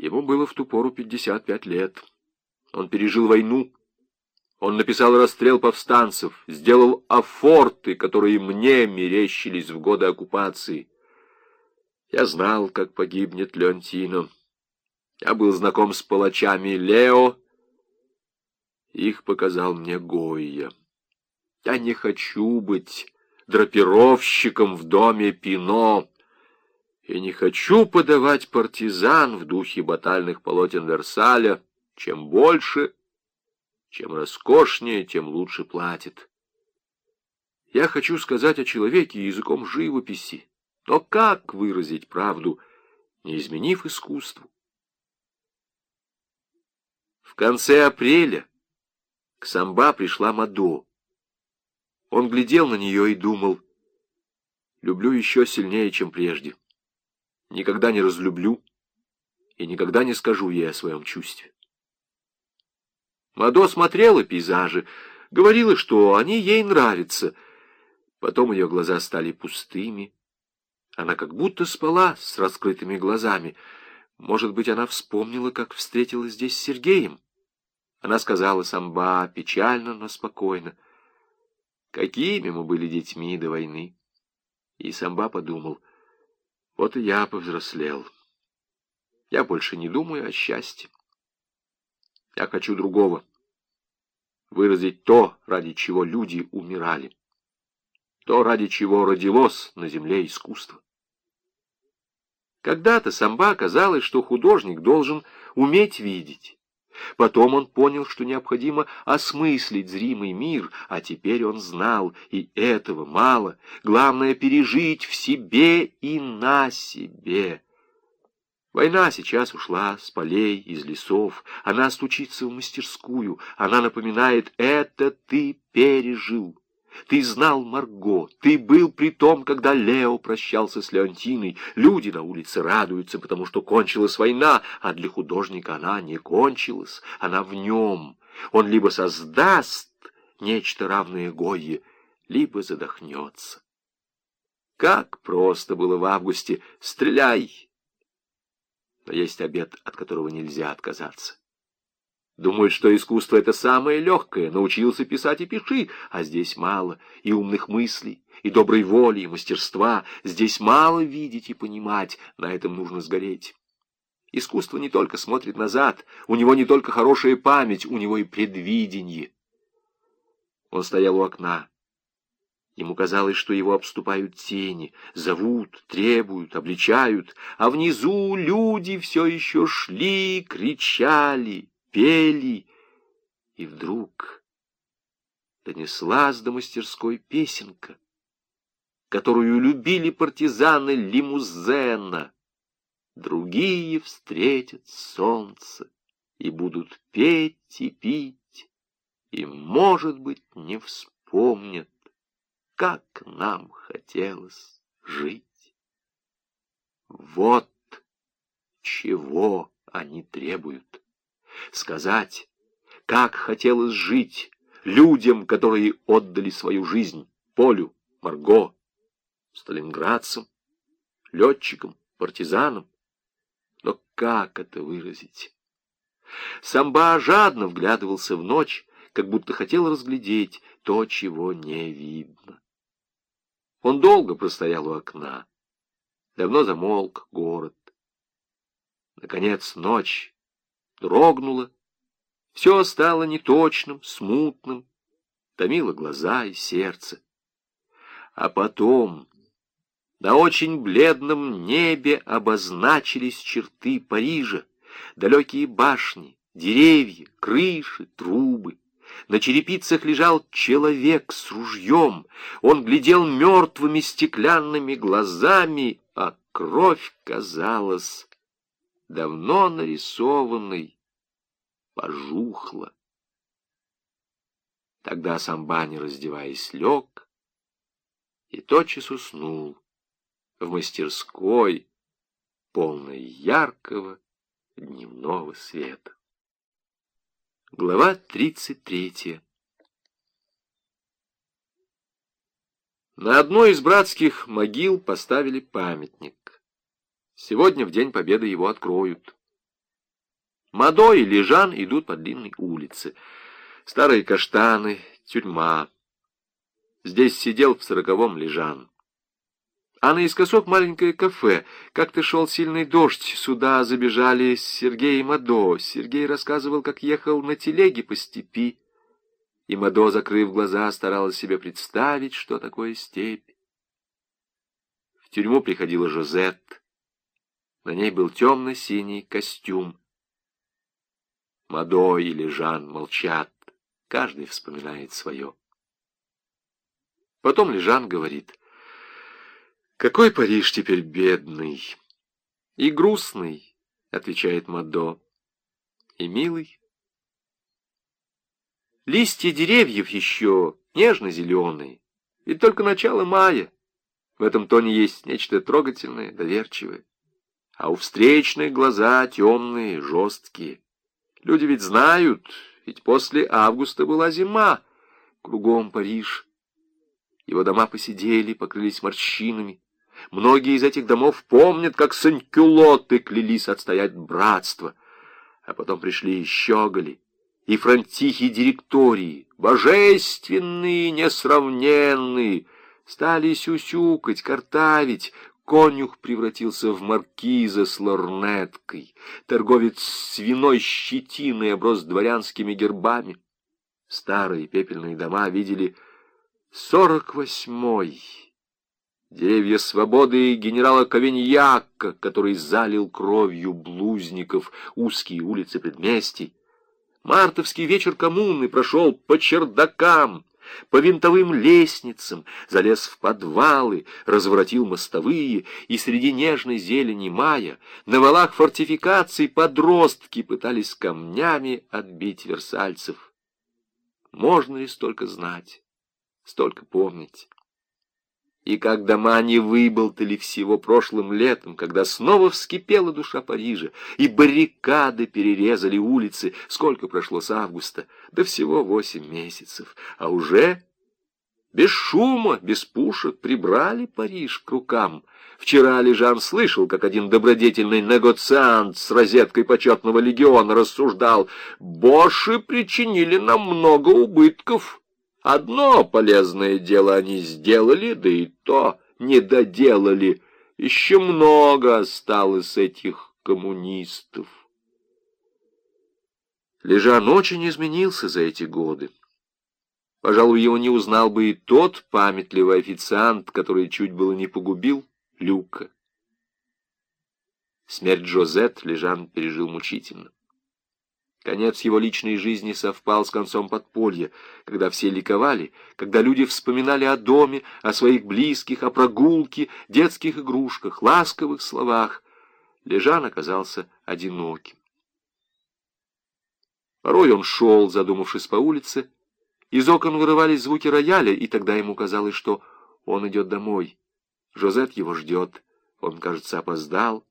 Ему было в ту пору 55 лет. Он пережил войну. Он написал расстрел повстанцев, сделал афорты, которые мне мерещились в годы оккупации. Я знал, как погибнет Леонтино. Я был знаком с палачами Лео. Их показал мне Гойя. Я не хочу быть драпировщиком в доме Пино. И не хочу подавать партизан в духе батальных полотен Версаля. Чем больше, чем роскошнее, тем лучше платит. Я хочу сказать о человеке языком живописи. Но как выразить правду, не изменив искусству? В конце апреля к Самба пришла Мадо. Он глядел на нее и думал, люблю еще сильнее, чем прежде. Никогда не разлюблю и никогда не скажу ей о своем чувстве. Мадо смотрела пейзажи, говорила, что они ей нравятся. Потом ее глаза стали пустыми. Она как будто спала с раскрытыми глазами. Может быть, она вспомнила, как встретилась здесь с Сергеем. Она сказала Самба печально, но спокойно. Какими мы были детьми до войны. И Самба подумал, вот и я повзрослел. Я больше не думаю о счастье. Я хочу другого. Выразить то, ради чего люди умирали. То, ради чего родилось на земле искусство. Когда-то Самба казалось, что художник должен уметь видеть. Потом он понял, что необходимо осмыслить зримый мир, а теперь он знал, и этого мало. Главное — пережить в себе и на себе. Война сейчас ушла с полей, из лесов. Она стучится в мастерскую. Она напоминает «это ты пережил». Ты знал Марго, ты был при том, когда Лео прощался с Леонтиной. Люди на улице радуются, потому что кончилась война, а для художника она не кончилась, она в нем. Он либо создаст нечто равное Гойе, либо задохнется. Как просто было в августе «Стреляй!» Но есть обед, от которого нельзя отказаться. Думают, что искусство — это самое легкое. Научился писать и пиши, а здесь мало и умных мыслей, и доброй воли, и мастерства. Здесь мало видеть и понимать, на этом нужно сгореть. Искусство не только смотрит назад, у него не только хорошая память, у него и предвидение. Он стоял у окна. Ему казалось, что его обступают тени, зовут, требуют, обличают, а внизу люди все еще шли, кричали, пели, и вдруг донеслась до мастерской песенка, которую любили партизаны Лимузена. Другие встретят солнце и будут петь и пить, и, может быть, не вспомнят, как нам хотелось жить. Вот чего они требуют сказать, как хотелось жить людям, которые отдали свою жизнь Полю, Марго, сталинградцам, летчикам, партизанам. Но как это выразить? Самба жадно вглядывался в ночь, как будто хотел разглядеть то, чего не видно. Он долго простоял у окна. Давно замолк город. Наконец ночь дрогнула. Все стало неточным, смутным, томило глаза и сердце. А потом на очень бледном небе обозначились черты Парижа, далекие башни, деревья, крыши, трубы. На черепицах лежал человек с ружьем. Он глядел мертвыми стеклянными глазами, а кровь казалась давно нарисованный, пожухла. Тогда Самба, не раздеваясь, лег и тотчас уснул в мастерской, полной яркого дневного света. Глава тридцать третья. На одной из братских могил поставили памятник. Сегодня, в День Победы, его откроют. Мадо и Лежан идут по длинной улице. Старые каштаны, тюрьма. Здесь сидел в сороковом Лежан. А наискосок маленькое кафе. Как-то шел сильный дождь. Сюда забежали Сергей и Мадо. Сергей рассказывал, как ехал на телеге по степи. И Мадо, закрыв глаза, старалась себе представить, что такое степь. В тюрьму приходила Жозет. На ней был темно-синий костюм. Мадо или Жан молчат. Каждый вспоминает свое. Потом Лежан говорит, «Какой Париж теперь бедный и грустный», — отвечает Мадо, «и милый». Листья деревьев еще нежно-зеленые, и только начало мая. В этом тоне есть нечто трогательное, доверчивое. А у встречных глаза темные, жесткие. Люди ведь знают, ведь после августа была зима. Кругом Париж. Его дома посидели, покрылись морщинами. Многие из этих домов помнят, как санкюлоты клялись отстоять братство. А потом пришли и щеголи, и фронтихи директории, божественные, несравненные, стали сюсюкать, картавить, Конюх превратился в маркиза с лорнеткой, торговец свиной щетиной оброс дворянскими гербами. Старые пепельные дома видели сорок восьмой. Деревья свободы генерала Ковеньяка, который залил кровью блузников узкие улицы предместий. Мартовский вечер коммуны прошел по чердакам, по винтовым лестницам, залез в подвалы, разворотил мостовые, и среди нежной зелени мая на валах фортификаций подростки пытались камнями отбить версальцев. Можно ли столько знать, столько помнить? И как дома не выболтали всего прошлым летом, когда снова вскипела душа Парижа, и баррикады перерезали улицы, сколько прошло с августа, да всего восемь месяцев, а уже без шума, без пушек прибрали Париж к рукам. Вчера Лежан слышал, как один добродетельный негоциант с розеткой почетного легиона рассуждал, «Боши причинили нам много убытков». Одно полезное дело они сделали, да и то не доделали. Еще много осталось этих коммунистов. Лежан очень изменился за эти годы. Пожалуй, его не узнал бы и тот памятливый официант, который чуть было не погубил Люка. Смерть Джозет Лежан пережил мучительно. Конец его личной жизни совпал с концом подполья, когда все ликовали, когда люди вспоминали о доме, о своих близких, о прогулке, детских игрушках, ласковых словах. Лежан оказался одиноким. Порой он шел, задумавшись по улице, из окон вырывались звуки рояля, и тогда ему казалось, что он идет домой. Жозет его ждет, он, кажется, опоздал.